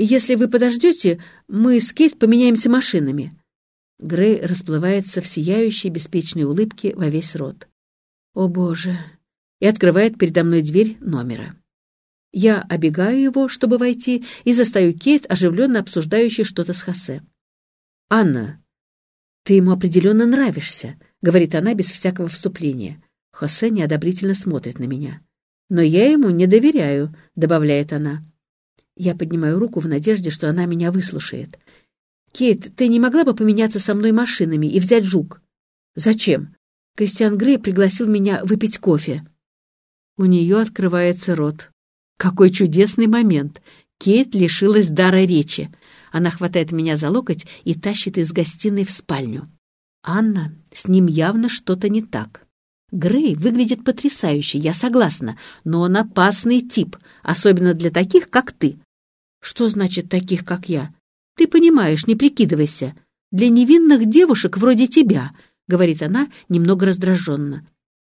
Если вы подождете, мы с Кейт поменяемся машинами». Грей расплывается в сияющей беспечной улыбке во весь рот. «О, Боже!» и открывает передо мной дверь номера. Я обегаю его, чтобы войти, и застаю Кейт, оживленно обсуждающей что-то с Хосе. «Анна, ты ему определенно нравишься», — говорит она без всякого вступления. Хосе неодобрительно смотрит на меня. «Но я ему не доверяю», — добавляет она. Я поднимаю руку в надежде, что она меня выслушает. «Кейт, ты не могла бы поменяться со мной машинами и взять жук?» «Зачем?» Кристиан Грей пригласил меня выпить кофе. У нее открывается рот. Какой чудесный момент! Кейт лишилась дара речи. Она хватает меня за локоть и тащит из гостиной в спальню. Анна, с ним явно что-то не так. Грей выглядит потрясающе, я согласна, но он опасный тип, особенно для таких, как ты. Что значит таких, как я? Ты понимаешь, не прикидывайся. Для невинных девушек вроде тебя, говорит она немного раздраженно.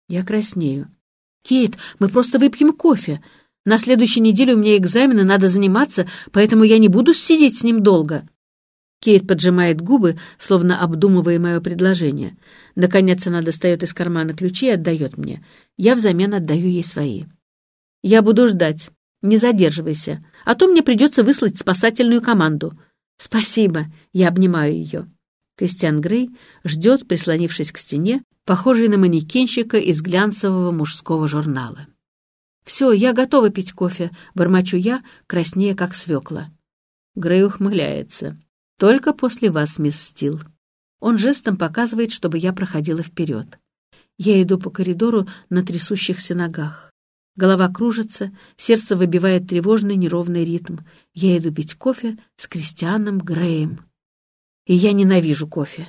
Я краснею. Кейт, мы просто выпьем кофе. На следующей неделе у меня экзамены, надо заниматься, поэтому я не буду сидеть с ним долго. Кейт поджимает губы, словно обдумывая мое предложение. Наконец она достает из кармана ключи и отдает мне. Я взамен отдаю ей свои. «Я буду ждать. Не задерживайся. А то мне придется выслать спасательную команду». «Спасибо». Я обнимаю ее. Кристиан Грей ждет, прислонившись к стене, похожий на манекенщика из глянцевого мужского журнала. «Все, я готова пить кофе», — бормочу я, краснее, как свекла. Грей ухмыляется. Только после вас, мисс Стил. Он жестом показывает, чтобы я проходила вперед. Я иду по коридору на трясущихся ногах. Голова кружится, сердце выбивает тревожный неровный ритм. Я иду пить кофе с Кристианом Греем. И я ненавижу кофе.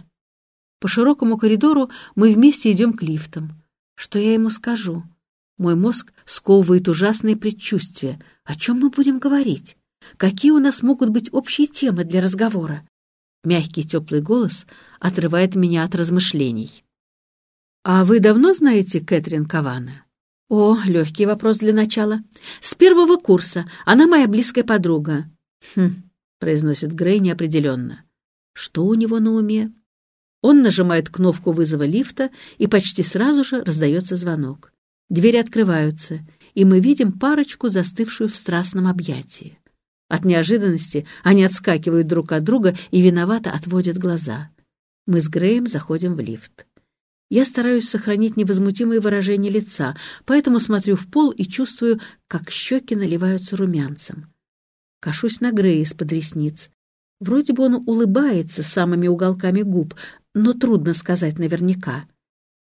По широкому коридору мы вместе идем к лифтам. Что я ему скажу? Мой мозг сковывает ужасные предчувствия. О чем мы будем говорить? Какие у нас могут быть общие темы для разговора? Мягкий теплый голос отрывает меня от размышлений. «А вы давно знаете Кэтрин Кавана?» «О, легкий вопрос для начала. С первого курса. Она моя близкая подруга». «Хм», — произносит Грей неопределенно. «Что у него на уме?» Он нажимает кнопку вызова лифта, и почти сразу же раздается звонок. Двери открываются, и мы видим парочку, застывшую в страстном объятии. От неожиданности они отскакивают друг от друга и виновато отводят глаза. Мы с Греем заходим в лифт. Я стараюсь сохранить невозмутимое выражение лица, поэтому смотрю в пол и чувствую, как щеки наливаются румянцем. Кашусь на Грея из-под ресниц. Вроде бы он улыбается самыми уголками губ, но трудно сказать наверняка.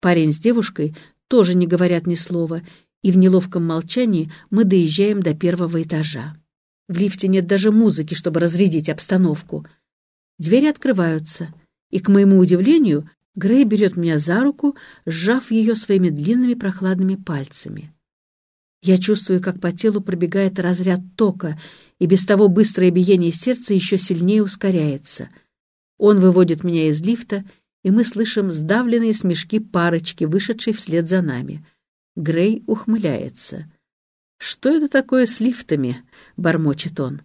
Парень с девушкой тоже не говорят ни слова, и в неловком молчании мы доезжаем до первого этажа. В лифте нет даже музыки, чтобы разрядить обстановку. Двери открываются, и, к моему удивлению, Грей берет меня за руку, сжав ее своими длинными прохладными пальцами. Я чувствую, как по телу пробегает разряд тока, и без того быстрое биение сердца еще сильнее ускоряется. Он выводит меня из лифта, и мы слышим сдавленные смешки парочки, вышедшей вслед за нами. Грей ухмыляется. «Что это такое с лифтами?» — бормочет он.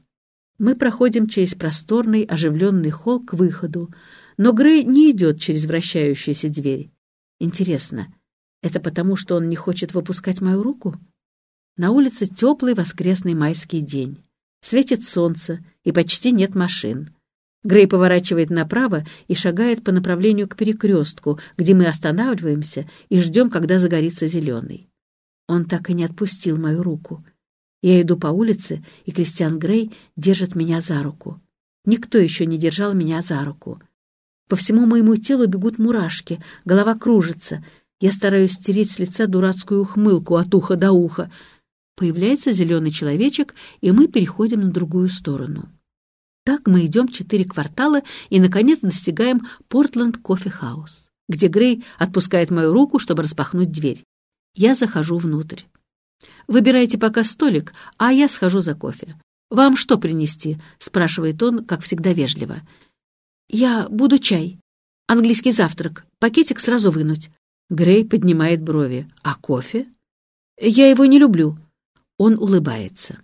Мы проходим через просторный оживленный холл к выходу, но Грей не идет через вращающуюся дверь. Интересно, это потому, что он не хочет выпускать мою руку? На улице теплый воскресный майский день. Светит солнце, и почти нет машин. Грей поворачивает направо и шагает по направлению к перекрестку, где мы останавливаемся и ждем, когда загорится зеленый. Он так и не отпустил мою руку. Я иду по улице, и Кристиан Грей держит меня за руку. Никто еще не держал меня за руку. По всему моему телу бегут мурашки, голова кружится. Я стараюсь стереть с лица дурацкую ухмылку от уха до уха. Появляется зеленый человечек, и мы переходим на другую сторону. Так мы идем четыре квартала и, наконец, достигаем Портленд Кофе Хаус, где Грей отпускает мою руку, чтобы распахнуть дверь. Я захожу внутрь. «Выбирайте пока столик, а я схожу за кофе. Вам что принести?» — спрашивает он, как всегда вежливо. «Я буду чай. Английский завтрак. Пакетик сразу вынуть». Грей поднимает брови. «А кофе?» «Я его не люблю». Он улыбается.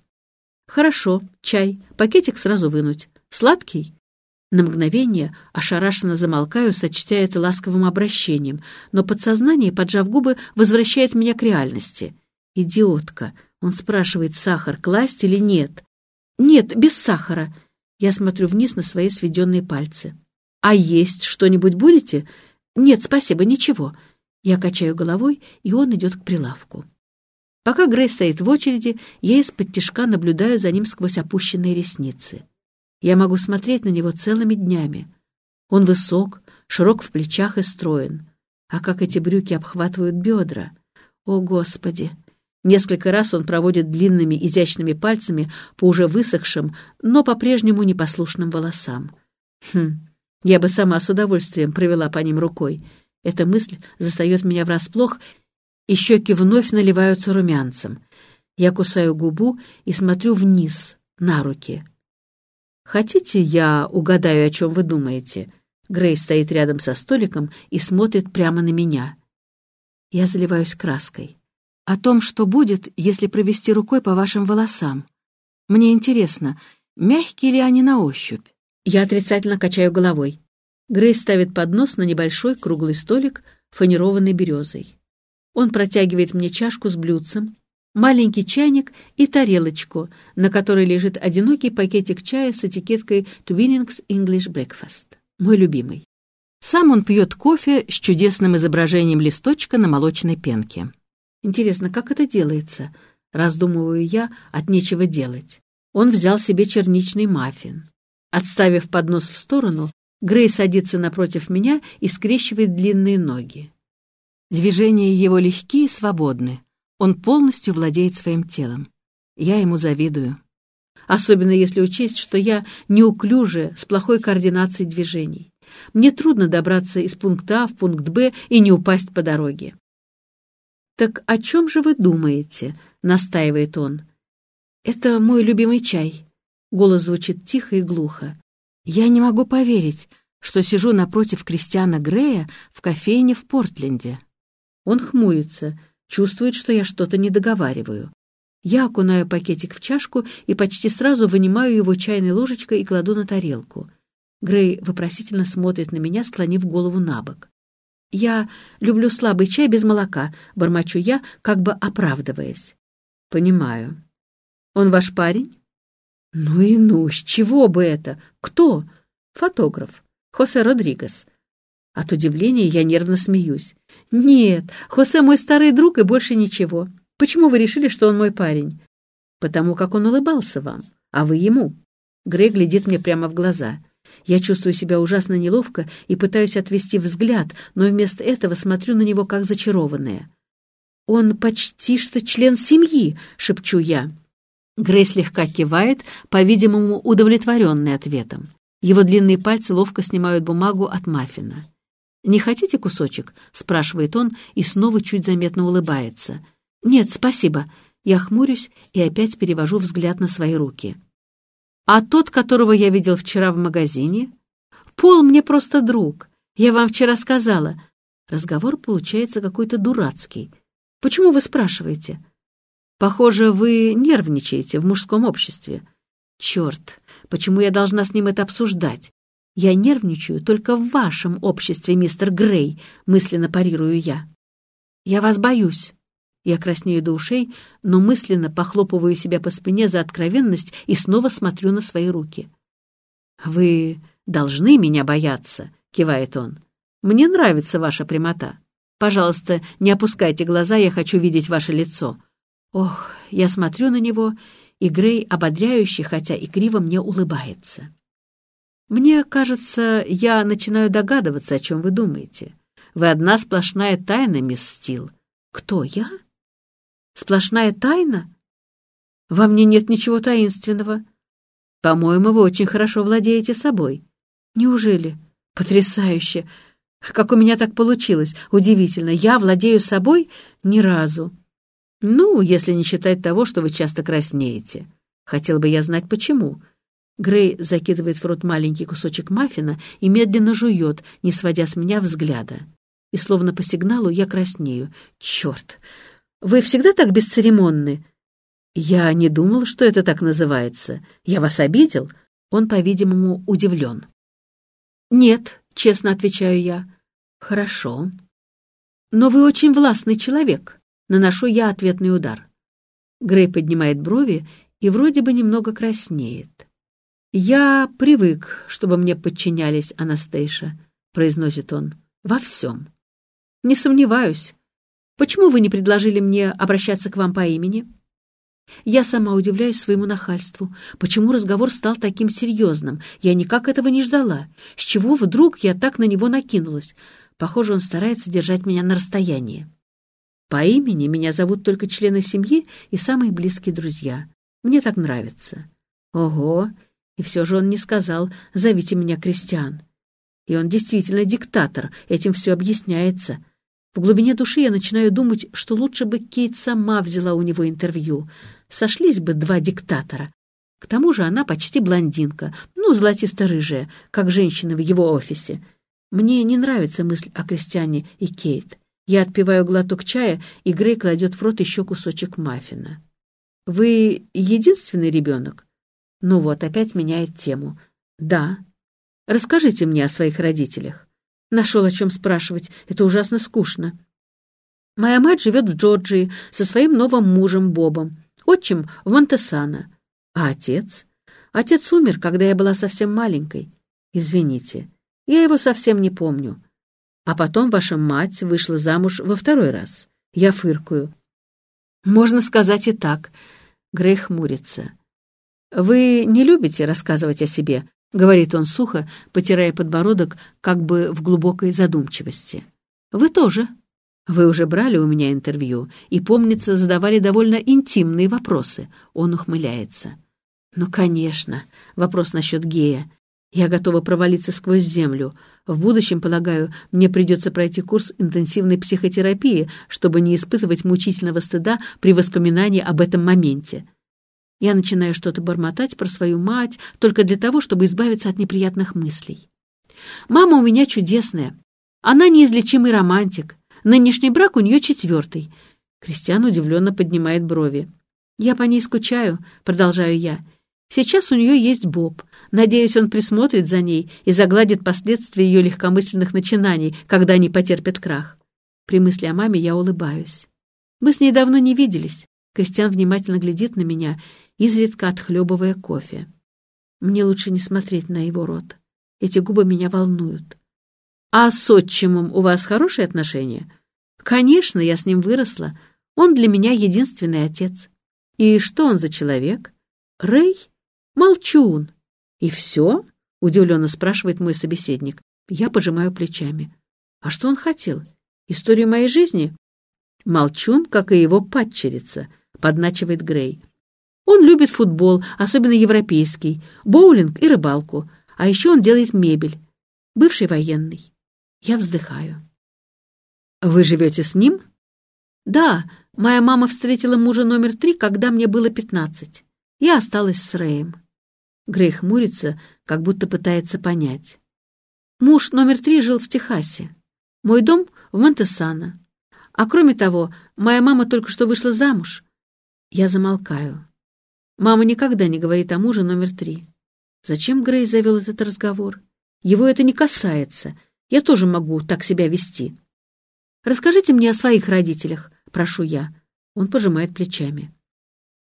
«Хорошо, чай, пакетик сразу вынуть. Сладкий?» На мгновение ошарашенно замолкаю, сочтя это ласковым обращением, но подсознание, поджав губы, возвращает меня к реальности. «Идиотка!» Он спрашивает, сахар класть или нет. «Нет, без сахара». Я смотрю вниз на свои сведенные пальцы. «А есть что-нибудь будете?» «Нет, спасибо, ничего». Я качаю головой, и он идет к прилавку. Пока Грей стоит в очереди, я из-под тишка наблюдаю за ним сквозь опущенные ресницы. Я могу смотреть на него целыми днями. Он высок, широк в плечах и строен. А как эти брюки обхватывают бедра. О, Господи! Несколько раз он проводит длинными изящными пальцами по уже высохшим, но по-прежнему непослушным волосам. Хм, я бы сама с удовольствием провела по ним рукой. Эта мысль застает меня врасплох, и щеки вновь наливаются румянцем. Я кусаю губу и смотрю вниз, на руки. «Хотите, я угадаю, о чем вы думаете?» Грей стоит рядом со столиком и смотрит прямо на меня. Я заливаюсь краской. «О том, что будет, если провести рукой по вашим волосам. Мне интересно, мягкие ли они на ощупь?» Я отрицательно качаю головой. Грей ставит поднос на небольшой круглый столик, фанерованный березой. Он протягивает мне чашку с блюдцем, маленький чайник и тарелочку, на которой лежит одинокий пакетик чая с этикеткой «Twinings English Breakfast», мой любимый. Сам он пьет кофе с чудесным изображением листочка на молочной пенке. Интересно, как это делается? Раздумываю я, от нечего делать. Он взял себе черничный маффин. Отставив поднос в сторону, Грей садится напротив меня и скрещивает длинные ноги. Движения его легкие и свободны. Он полностью владеет своим телом. Я ему завидую. Особенно если учесть, что я неуклюжая, с плохой координацией движений. Мне трудно добраться из пункта А в пункт Б и не упасть по дороге. «Так о чем же вы думаете?» — настаивает он. «Это мой любимый чай». Голос звучит тихо и глухо. «Я не могу поверить, что сижу напротив Кристиана Грея в кофейне в Портленде». Он хмурится, чувствует, что я что-то не договариваю. Я окунаю пакетик в чашку и почти сразу вынимаю его чайной ложечкой и кладу на тарелку. Грей вопросительно смотрит на меня, склонив голову на бок. «Я люблю слабый чай без молока», — бормочу я, как бы оправдываясь. «Понимаю. Он ваш парень?» «Ну и ну, с чего бы это? Кто?» «Фотограф. Хосе Родригес». От удивления я нервно смеюсь. «Нет, Хосе мой старый друг и больше ничего. Почему вы решили, что он мой парень?» «Потому как он улыбался вам, а вы ему». Грей глядит мне прямо в глаза. Я чувствую себя ужасно неловко и пытаюсь отвести взгляд, но вместо этого смотрю на него как зачарованная. «Он почти что член семьи», — шепчу я. Грей слегка кивает, по-видимому, удовлетворенный ответом. Его длинные пальцы ловко снимают бумагу от маффина. «Не хотите кусочек?» — спрашивает он и снова чуть заметно улыбается. «Нет, спасибо». Я хмурюсь и опять перевожу взгляд на свои руки. «А тот, которого я видел вчера в магазине?» «Пол мне просто друг. Я вам вчера сказала». Разговор получается какой-то дурацкий. «Почему вы спрашиваете?» «Похоже, вы нервничаете в мужском обществе». «Черт, почему я должна с ним это обсуждать? «Я нервничаю только в вашем обществе, мистер Грей», — мысленно парирую я. «Я вас боюсь». Я краснею до ушей, но мысленно похлопываю себя по спине за откровенность и снова смотрю на свои руки. «Вы должны меня бояться», — кивает он. «Мне нравится ваша прямота. Пожалуйста, не опускайте глаза, я хочу видеть ваше лицо». Ох, я смотрю на него, и Грей, ободряющий, хотя и криво, мне улыбается. Мне кажется, я начинаю догадываться, о чем вы думаете. Вы одна сплошная тайна, мисс Стил. Кто я? Сплошная тайна? Во мне нет ничего таинственного. По-моему, вы очень хорошо владеете собой. Неужели? Потрясающе! Как у меня так получилось? Удивительно. Я владею собой ни разу. Ну, если не считать того, что вы часто краснеете. Хотел бы я знать, почему. Грей закидывает в рот маленький кусочек маффина и медленно жует, не сводя с меня взгляда. И словно по сигналу я краснею. Черт! Вы всегда так бесцеремонны? Я не думал, что это так называется. Я вас обидел? Он, по-видимому, удивлен. Нет, честно отвечаю я. Хорошо. Но вы очень властный человек. Наношу я ответный удар. Грей поднимает брови и вроде бы немного краснеет. «Я привык, чтобы мне подчинялись, Анастейша», — произносит он, — «во всем». «Не сомневаюсь. Почему вы не предложили мне обращаться к вам по имени?» Я сама удивляюсь своему нахальству. Почему разговор стал таким серьезным? Я никак этого не ждала. С чего вдруг я так на него накинулась? Похоже, он старается держать меня на расстоянии. По имени меня зовут только члены семьи и самые близкие друзья. Мне так нравится. Ого! И все же он не сказал «зовите меня Кристиан». И он действительно диктатор, этим все объясняется. В глубине души я начинаю думать, что лучше бы Кейт сама взяла у него интервью. Сошлись бы два диктатора. К тому же она почти блондинка, ну, золотисто-рыжая, как женщина в его офисе. Мне не нравится мысль о Кристиане и Кейт. Я отпиваю глоток чая, и Грей кладет в рот еще кусочек маффина. «Вы единственный ребенок?» Ну вот, опять меняет тему. «Да». «Расскажите мне о своих родителях». Нашел о чем спрашивать. Это ужасно скучно. Моя мать живет в Джорджии со своим новым мужем Бобом, отчим в Монтесано. А отец? Отец умер, когда я была совсем маленькой. Извините, я его совсем не помню. А потом ваша мать вышла замуж во второй раз. Я фыркую. Можно сказать и так. Грей хмурится. Вы не любите рассказывать о себе, — говорит он сухо, потирая подбородок, как бы в глубокой задумчивости. «Вы тоже. Вы уже брали у меня интервью и, помнится, задавали довольно интимные вопросы». Он ухмыляется. «Ну, конечно. Вопрос насчет гея. Я готова провалиться сквозь землю. В будущем, полагаю, мне придется пройти курс интенсивной психотерапии, чтобы не испытывать мучительного стыда при воспоминании об этом моменте». Я начинаю что-то бормотать про свою мать только для того, чтобы избавиться от неприятных мыслей. Мама у меня чудесная. Она неизлечимый романтик. Нынешний брак у нее четвертый. Кристиан удивленно поднимает брови. «Я по ней скучаю», — продолжаю я. «Сейчас у нее есть Боб. Надеюсь, он присмотрит за ней и загладит последствия ее легкомысленных начинаний, когда они потерпят крах». При мысли о маме я улыбаюсь. Мы с ней давно не виделись. Кристиан внимательно глядит на меня, изредка отхлебывая кофе. Мне лучше не смотреть на его рот. Эти губы меня волнуют. «А с отчимом у вас хорошие отношения?» «Конечно, я с ним выросла. Он для меня единственный отец». «И что он за человек?» «Рэй? Молчун». «И все?» — удивленно спрашивает мой собеседник. Я пожимаю плечами. «А что он хотел? Историю моей жизни?» «Молчун, как и его падчерица», — подначивает Грей. Он любит футбол, особенно европейский, боулинг и рыбалку. А еще он делает мебель. Бывший военный. Я вздыхаю. Вы живете с ним? Да, моя мама встретила мужа номер три, когда мне было пятнадцать. Я осталась с Рэем. Грей хмурится, как будто пытается понять. Муж номер три жил в Техасе. Мой дом в Монтесано. А кроме того, моя мама только что вышла замуж. Я замолкаю. Мама никогда не говорит о муже номер три. Зачем Грей завел этот разговор? Его это не касается. Я тоже могу так себя вести. Расскажите мне о своих родителях, прошу я. Он пожимает плечами.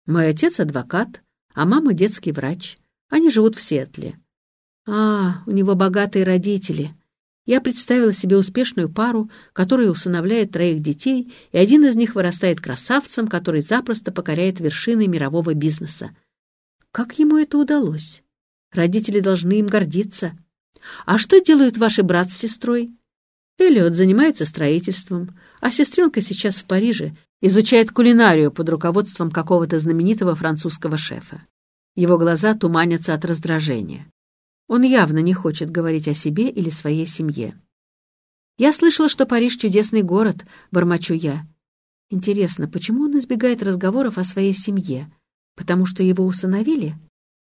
Мой отец адвокат, а мама детский врач. Они живут в Сетле. А, у него богатые родители. Я представила себе успешную пару, которая усыновляет троих детей, и один из них вырастает красавцем, который запросто покоряет вершины мирового бизнеса. Как ему это удалось? Родители должны им гордиться. А что делают ваши брат с сестрой? Эллиот занимается строительством, а сестренка сейчас в Париже, изучает кулинарию под руководством какого-то знаменитого французского шефа. Его глаза туманятся от раздражения. Он явно не хочет говорить о себе или своей семье. «Я слышала, что Париж — чудесный город», — бормочу я. Интересно, почему он избегает разговоров о своей семье? Потому что его усыновили?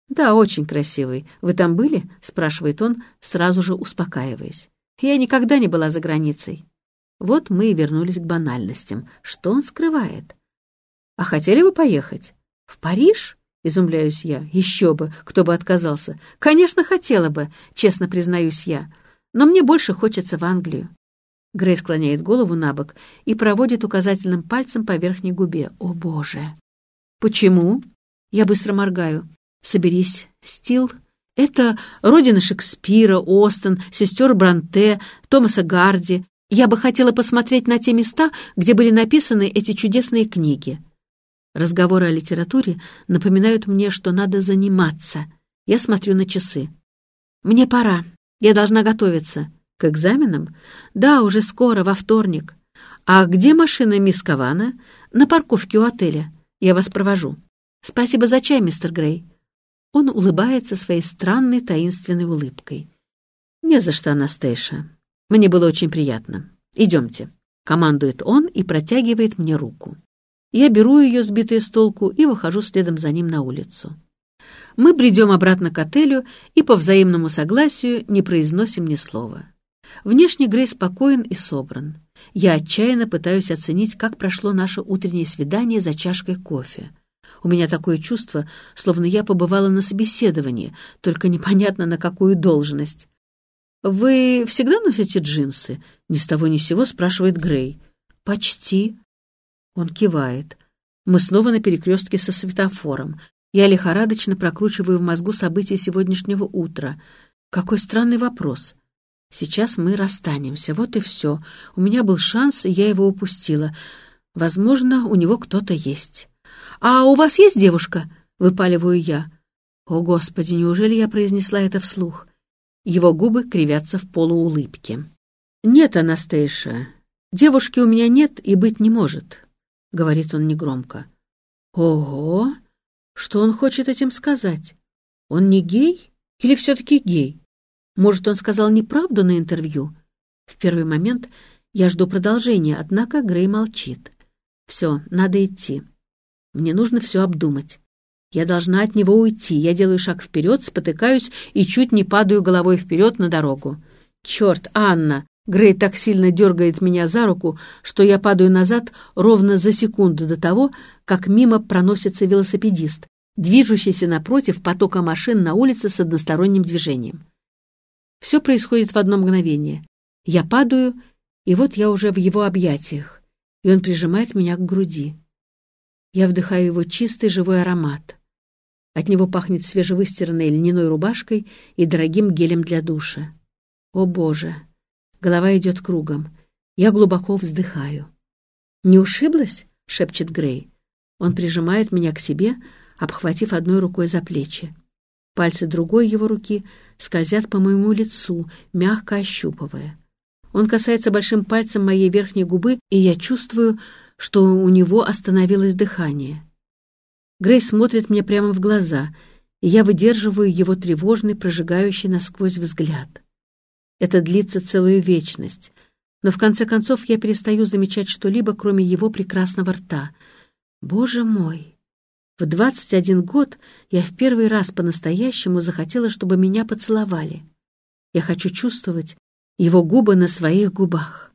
«Да, очень красивый. Вы там были?» — спрашивает он, сразу же успокаиваясь. «Я никогда не была за границей». Вот мы и вернулись к банальностям. Что он скрывает? «А хотели бы поехать?» В Париж? Изумляюсь я. Еще бы, кто бы отказался. Конечно, хотела бы, честно признаюсь я. Но мне больше хочется в Англию. Грей склоняет голову на бок и проводит указательным пальцем по верхней губе. О, Боже! Почему? Я быстро моргаю. Соберись, Стил. Это родина Шекспира, Остен, сестер Бранте, Томаса Гарди. Я бы хотела посмотреть на те места, где были написаны эти чудесные книги. Разговоры о литературе напоминают мне, что надо заниматься. Я смотрю на часы. Мне пора. Я должна готовиться. К экзаменам? Да, уже скоро, во вторник. А где машина мисс Кавана? На парковке у отеля. Я вас провожу. Спасибо за чай, мистер Грей. Он улыбается своей странной таинственной улыбкой. Не за что, Анастейша. Мне было очень приятно. Идемте. Командует он и протягивает мне руку. Я беру ее, сбитая с толку, и выхожу следом за ним на улицу. Мы бредем обратно к отелю и по взаимному согласию не произносим ни слова. Внешне Грей спокоен и собран. Я отчаянно пытаюсь оценить, как прошло наше утреннее свидание за чашкой кофе. У меня такое чувство, словно я побывала на собеседовании, только непонятно на какую должность. «Вы всегда носите джинсы?» — ни с того ни с сего спрашивает Грей. «Почти», он кивает. Мы снова на перекрестке со светофором. Я лихорадочно прокручиваю в мозгу события сегодняшнего утра. Какой странный вопрос. Сейчас мы расстанемся, вот и все. У меня был шанс, и я его упустила. Возможно, у него кто-то есть. «А у вас есть девушка?» — выпаливаю я. О, Господи, неужели я произнесла это вслух? Его губы кривятся в полуулыбке. «Нет, Анастейша, девушки у меня нет и быть не может. — говорит он негромко. «Ого! Что он хочет этим сказать? Он не гей или все-таки гей? Может, он сказал неправду на интервью?» В первый момент я жду продолжения, однако Грей молчит. «Все, надо идти. Мне нужно все обдумать. Я должна от него уйти. Я делаю шаг вперед, спотыкаюсь и чуть не падаю головой вперед на дорогу. «Черт, Анна!» Грей так сильно дергает меня за руку, что я падаю назад ровно за секунду до того, как мимо проносится велосипедист, движущийся напротив потока машин на улице с односторонним движением. Все происходит в одно мгновение. Я падаю, и вот я уже в его объятиях, и он прижимает меня к груди. Я вдыхаю его чистый живой аромат. От него пахнет свежевыстиранной льняной рубашкой и дорогим гелем для душа. О, Боже! Голова идет кругом. Я глубоко вздыхаю. «Не ушиблась?» — шепчет Грей. Он прижимает меня к себе, обхватив одной рукой за плечи. Пальцы другой его руки скользят по моему лицу, мягко ощупывая. Он касается большим пальцем моей верхней губы, и я чувствую, что у него остановилось дыхание. Грей смотрит мне прямо в глаза, и я выдерживаю его тревожный, прожигающий насквозь взгляд. Это длится целую вечность. Но в конце концов я перестаю замечать что-либо, кроме его прекрасного рта. Боже мой! В двадцать один год я в первый раз по-настоящему захотела, чтобы меня поцеловали. Я хочу чувствовать его губы на своих губах.